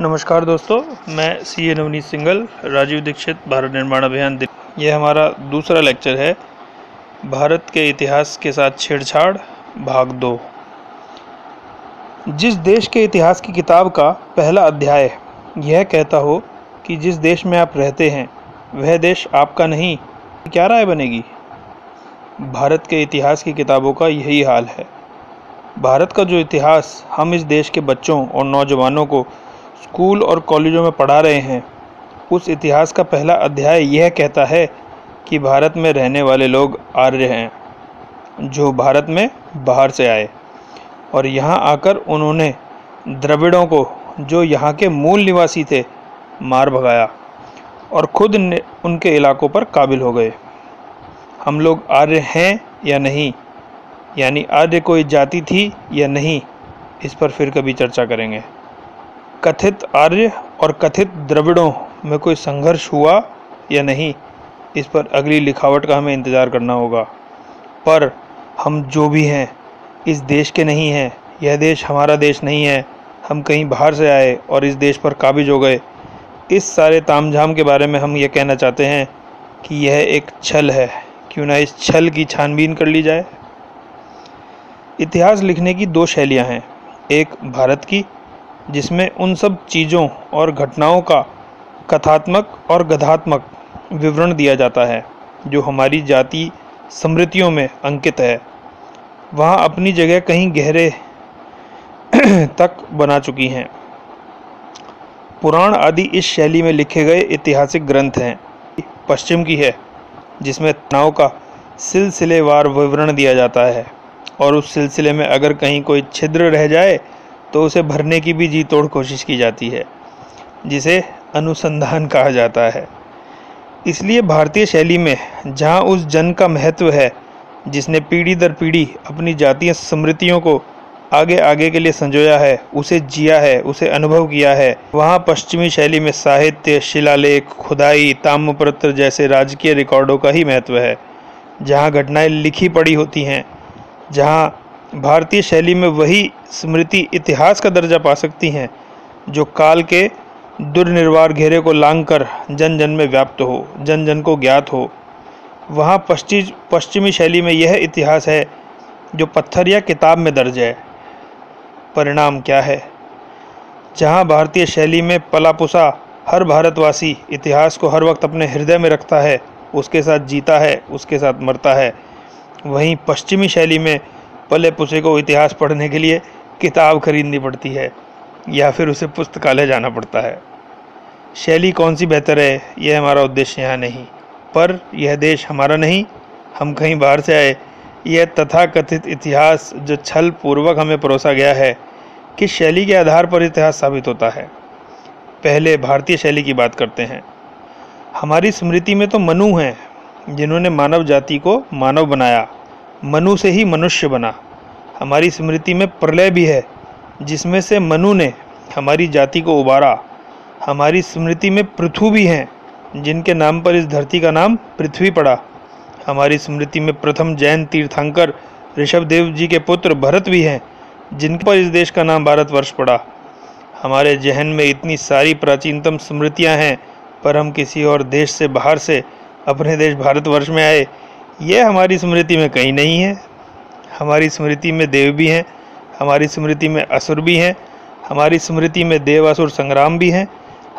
नमस्कार दोस्तों, मैं C A Navneet single, Rajiv Dixit, Bharat Nirman Abhiyan Delhi ये हमारा दूसरा लेक्चर है, भारत के इतिहास के साथ छेड़छाड़, भाग दो। जिस देश के इतिहास की किताब का पहला अध्याय, यह कहता हो कि जिस देश में आप रहते हैं, वह देश आपका नहीं, क्या राय बनेगी? भारत के इतिहास की किताबों का यही हाल है। भारत का जो इतिहास हम इस देश के बच्चों और नौजवानों को स्कूल और कॉलेजों में पढ़ा रहे हैं। उस इतिहास का पहला अध्याय यह कहता है कि भारत में रहने वाले लोग आर्य हैं, जो भारत में बाहर से आए। और यहाँ आकर उन्होंने द्रविड़ों को, जो यहाँ के मूल निवासी थे, मार भगाया और खुद उनके इलाकों पर काबिल हो गए। हम लोग आर्य हैं या नहीं? यानी आर्य कोई जाति थी या नहीं? इस पर फिर कभी चर्चा करेंगे। कथित आर्य और कथित द्रविड़ों में कोई संघर्ष हुआ या नहीं, इस पर अगली लिखावट का हमें इंतज़ार करना होगा। पर हम जो भी हैं, इस देश के नहीं हैं, यह देश हमारा देश नहीं है, हम कहीं बाहर से आए और इस देश पर काबिज हो गए। इस सारे तामझाम के बारे में हम ये कहना चाहते हैं कि यह एक छल है, क्यों ना इस छल की छानबीन कर ली जाए? इतिहास लिखने की दो शैलियाँ हैं, एक भारत की जिसमें उन सब चीज़ों और घटनाओं का कथात्मक और गधात्मक विवरण दिया जाता है, जो हमारी जाति स्मृतियों में अंकित है। वहाँ अपनी जगह कहीं गहरे तक बना चुकी हैं। पुराण आदि इस शैली में लिखे गए ऐतिहासिक ग्रंथ हैं। पश्चिम की है, जिसमें तनाव का सिलसिलेवार विवरण दिया जाता है। और उस सिलसिले में अगर कहीं कोई छिद्र रह जाए तो उसे भरने की भी जी तोड़ कोशिश की जाती है, जिसे अनुसंधान कहा जाता है। इसलिए भारतीय शैली में जहाँ उस जन का महत्व है, जिसने पीढ़ी दर पीढ़ी अपनी जातीय, स्मृतियों को आगे आगे के लिए संजोया है, उसे जिया है, उसे अनुभव किया है, वहाँ पश्चिमी शैली में साहित्य, शिलालेख, खुदाई, ताम्रपत्र जैसे राजकीय रिकॉर्डों का ही महत्व है। जहाँ घटनाएँ लिखी पड़ी होती हैं, जहाँ भारतीय शैली में वही स्मृति इतिहास का दर्जा पा सकती हैं, जो काल के दुर्निर्वार घेरे को लांग कर जन जन में व्याप्त हो जन जन को ज्ञात हो। वहाँ पश्चिम पश्चिमी शैली में यह इतिहास है, जो पत्थर या किताब में दर्ज है। परिणाम क्या है? जहाँ भारतीय शैली में पलापुसा हर भारतवासी इतिहास को हर वक्त अपने हृदय में रखता है, उसके साथ जीता है, उसके साथ मरता है, वहीं पश्चिमी शैली में पले पुसे को इतिहास पढ़ने के लिए किताब खरीदनी पड़ती है, या फिर उसे पुस्तकालय जाना पड़ता है। शैली कौन सी बेहतर है, यह हमारा उद्देश्य यहाँ नहीं। पर यह देश हमारा नहीं, हम कहीं बाहर से आए। यह तथाकथित इतिहास जो छल पूर्वक हमें परोसा गया है किस शैली के आधार पर इतिहास साबित होता है। पहले भारतीय शैली की बात करते हैं। हमारी स्मृति में तो मनु हैं, जिन्होंने मानव जाति को मानव बनाया। मनु से ही मनुष्य बना। हमारी स्मृति में प्रलय भी है, जिसमें से मनु ने हमारी जाति को उबारा। हमारी स्मृति में पृथु भी हैं, जिनके नाम पर इस धरती का नाम पृथ्वी पड़ा। हमारी स्मृति में प्रथम जैन तीर्थंकर ऋषभ देव जी के पुत्र भरत भी हैं जिन पर इस देश का नाम भारतवर्ष पड़ा। हमारे जहन में इतनी सारी प्राचीनतम स्मृतियाँ हैं, पर हम किसी और देश से बाहर से अपने देश भारतवर्ष में आए यह हमारी स्मृति में कहीं नहीं है। हमारी स्मृति में देव भी हैं, हमारी स्मृति में असुर भी हैं, हमारी स्मृति में देव असुर संग्राम भी हैं,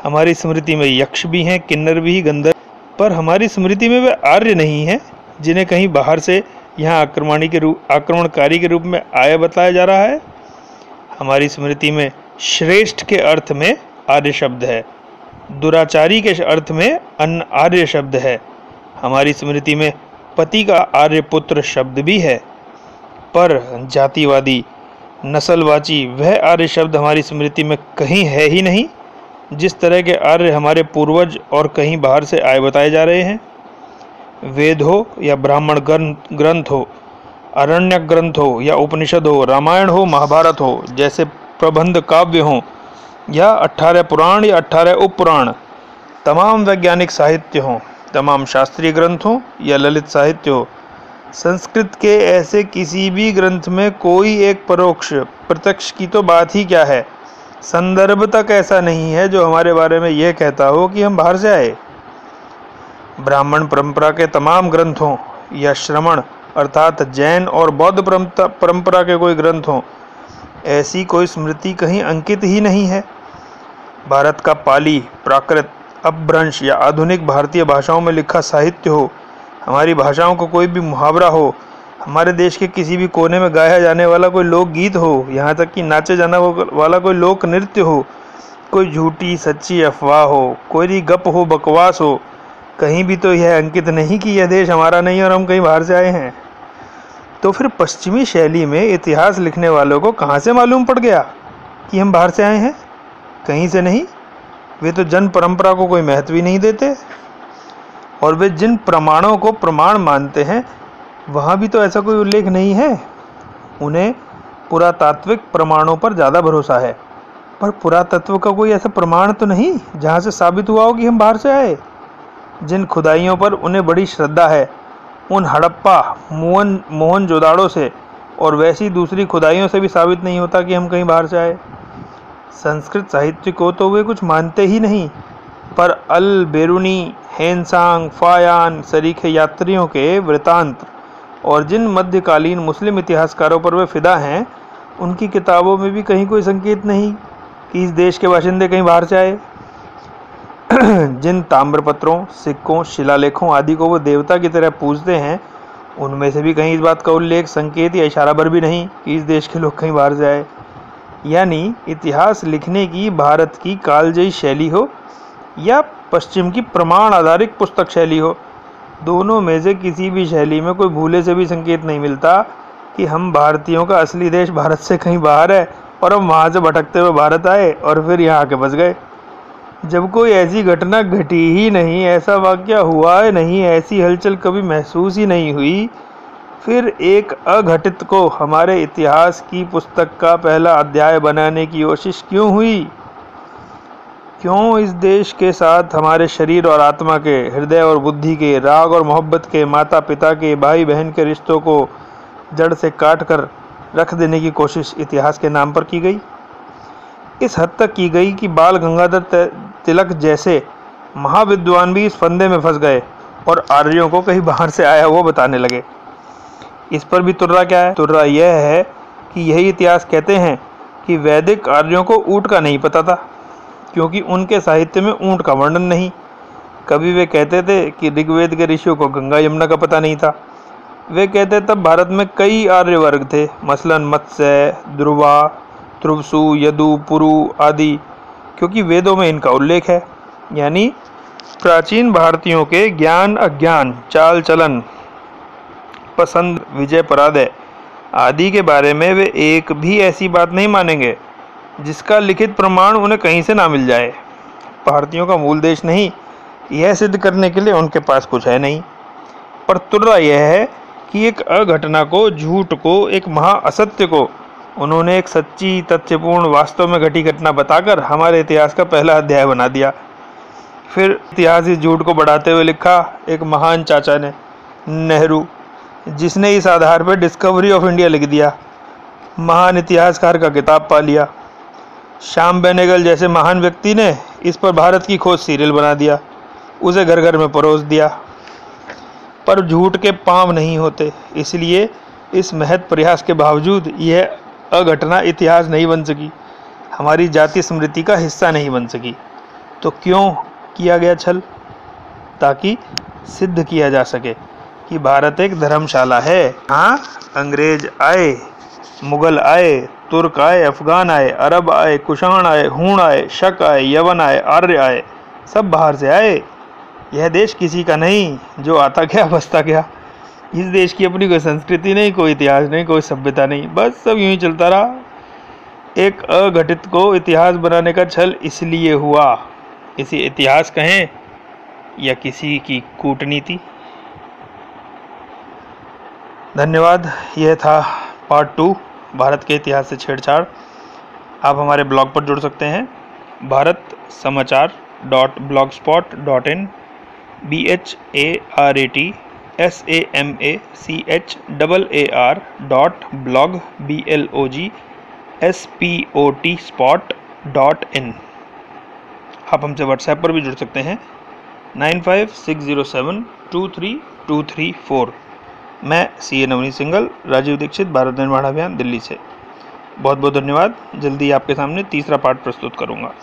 हमारी स्मृति में यक्ष भी हैं, किन्नर भी, गंधर्व पर हमारी स्मृति में वे आर्य नहीं हैं, जिन्हें कहीं बाहर से यहाँ आक्रमणी के रूप, आक्रमणकारी के रूप में आया बताया जा रहा है। हमारी स्मृति में श्रेष्ठ के अर्थ में आर्य शब्द है। दुराचारी के अर्थ में अन्न आर्य शब्द है। हमारी स्मृति में पति का आर्यपुत्र शब्द भी है। पर जातिवादी, नस्लवाची, वह आर्य शब्द हमारी स्मृति में कहीं है ही नहीं, जिस तरह के आर्य हमारे पूर्वज और कहीं बाहर से आए बताए जा रहे हैं। वेद हो या ब्राह्मण ग्रंथ हो, अरण्य ग्रंथ हो या उपनिषद हो, रामायण हो, महाभारत हो, जैसे प्रबंध काव्य हो, या अट्ठारह पुराण या अट्ठारह उपपुराण, तमाम वैज्ञानिक साहित्य हों। तमाम शास्त्रीय ग्रंथों या ललित साहित्य हो संस्कृत के ऐसे किसी भी ग्रंथ में कोई एक परोक्ष, प्रत्यक्ष की तो बात ही क्या है? संदर्भ तक ऐसा नहीं है जो हमारे बारे में यह कहता हो कि हम बाहर से आए। ब्राह्मण परंपरा के तमाम ग्रंथों या श्रवण, अर्थात जैन और बौद्ध परंपरा के कोई ग्रंथ, ऐसी कोई स्मृति कहीं अंकित ही नहीं है। भारत का पाली, प्राकृत अपभ्रंश या आधुनिक भारतीय भाषाओं में लिखा साहित्य हो, हमारी भाषाओं को कोई भी मुहावरा हो, हमारे देश के किसी भी कोने में गाया जाने वाला कोई लोकगीत हो, यहाँ तक कि नाचे जाने वाला कोई लोक नृत्य हो, कोई झूठी सच्ची अफवाह हो, कोई गप हो, बकवास हो, कहीं भी तो यह अंकित नहीं कि यह देश हमारा नहीं और हम कहीं बाहर से आए हैं। तो फिर पश्चिमी शैली में इतिहास लिखने वालों को कहाँ से मालूम पड़ गया कि हम बाहर से आए हैं? कहीं से नहीं? वे तो जन परंपरा को कोई महत्व ही नहीं देते। और वे जिन प्रमाणों को प्रमाण मानते हैं, वहाँ भी तो ऐसा कोई उल्लेख नहीं है। उन्हें पुरातात्विक प्रमाणों पर ज़्यादा भरोसा है। पर पुरातत्व का कोई ऐसा प्रमाण तो नहीं, जहाँ से साबित हुआ हो कि हम बाहर से आए। जिन खुदाइयों पर उन्हें बड़ी श्रद्धा है, उन हड़प्पा, मोहन मोहन जोदाड़ों से, और वैसी दूसरी खुदाइयों से भी साबित नहीं होता कि हम कहीं बाहर से आए। संस्कृत साहित्य को तो वे कुछ मानते ही नहीं, पर अल बेरुनी, हेनसांग, फायान, सरीखे यात्रियों के वृतांत और जिन मध्यकालीन मुस्लिम इतिहासकारों पर वे फिदा हैं, उनकी किताबों में भी कहीं कोई संकेत नहीं कि इस देश के बाशिंदे कहीं बाहर से आए। जिन ताम्रपत्रों, सिक्कों, शिलालेखों आदि को वो देवता की तरह पूजते हैं, उनमें से भी कहीं इस बात का उल्लेख, संकेत या इशारा भर भी नहीं कि इस देश के लोग कहीं बाहर से आए। यानी इतिहास लिखने की भारत की कालजयी शैली हो या पश्चिम की प्रमाण आधारित पुस्तक शैली हो, दोनों में से किसी भी शैली में कोई भूले से भी संकेत नहीं मिलता कि हम भारतीयों का असली देश भारत से कहीं बाहर है और हम वहाँ से भटकते हुए भारत आए और फिर यहाँ आके बस गए। जब कोई ऐसी घटना घटी ही नहीं, ऐसा वाक्य हुआ नहीं, ऐसी हलचल कभी महसूस ही नहीं हुई फिर एक अघटित को हमारे इतिहास की पुस्तक का पहला अध्याय बनाने की कोशिश क्यों हुई? क्यों इस देश के साथ हमारे शरीर और आत्मा के, हृदय और बुद्धि के, राग और मोहब्बत के माता पिता के भाई बहन के रिश्तों को जड़ से काट कर रख देने की कोशिश इतिहास के नाम पर की गई? इस हद तक की गई कि बाल गंगाधर तिलक जैसे महाविद्वान भी इस फंदे में फंस गए और आर्यों को कहीं बाहर से आया वो बताने लगे। इस पर भी तुर्रा क्या है? तुर्रा यह है कि यही इतिहास कहते हैं कि वैदिक आर्यों को ऊँट का नहीं पता था, क्योंकि उनके साहित्य में ऊँट का वर्णन नहीं। कभी वे कहते थे कि ऋग्वेद के ऋषियों को गंगा यमुना का पता नहीं था। वे कहते तब भारत में कई आर्य वर्ग थे, मसलन, मत्स्य, ध्रुवा ध्रुवसु यदु, पुरु आदि, क्योंकि वेदों में इनका उल्लेख है। यानी प्राचीन भारतीयों के ज्ञान अज्ञान, चाल चलन पसंद, विजय परादय। आदि के बारे में वे एक भी ऐसी बात नहीं मानेंगे, जिसका लिखित प्रमाण उन्हें कहीं से ना मिल जाए। भारतीयों का मूल देश नहीं, यह सिद्ध करने के लिए उनके पास कुछ है नहीं। पर तुर्रा यह है कि एक अघटना को, झूठ को, एक महाअसत्य को, उन्होंने एक सच्ची, तथ्यपूर्ण, वास्तव में घटी घटना बताकर हमारे इतिहास का पहला अध्याय बना दिया। फिर इतिहास इस झूठ को बढ़ाते हुए लिखा, एक महान चाचा ने, नेहरू। जिसने इस आधार पर डिस्कवरी ऑफ़ इंडिया लिख दिया। महान इतिहासकार का किताब पा लिया। श्याम बेनेगल जैसे महान व्यक्ति ने इस पर भारत की खोज सीरियल बना दिया। उसे घर घर में परोस दिया। पर झूठ के पाँव नहीं होते। इसलिए इस महत प्रयास के बावजूद यह अघटना इतिहास नहीं बन सकी। हमारी जाति स्मृति का हिस्सा नहीं बन सकी। तो क्यों किया गया छल? ताकि सिद्ध किया जा सके। कि भारत एक धर्मशाला है। हाँ अंग्रेज़ आए, मुगल आए, तुर्क आए, अफगान आए, अरब आए, कुषाण आए, हूण आए, शक आए, यवन आए, आर्य आए, सब बाहर से आए। यह देश किसी का नहीं, जो आता गया, बसता गया। इस देश की अपनी कोई संस्कृति नहीं, कोई इतिहास नहीं, कोई सभ्यता नहीं, बस सब यूँ ही चलता रहा। एक अघटित को इतिहास बनाने का छल इसलिए हुआ। इसे इतिहास कहें या किसी की कूटनीति? धन्यवाद, यह था पार्ट टू भारत के इतिहास से छेड़छाड़। आप हमारे ब्लॉग पर जुड़ सकते हैं, Bharat Samachar dot blogspot dot in B H A R A T S A M A C H double A R dot blog B L O G S P O T spot dot in आप हमसे WhatsApp पर भी जुड़ सकते हैं nine five six zero seven two three two three four मैं C A Navneet single Rajiv Dixit, Bharat Nirman Abhiyan, Delhi से। बहुत बहुत धन्यवाद। जल्दी आपके सामने तीसरा पार्ट प्रस्तुत करूँगा।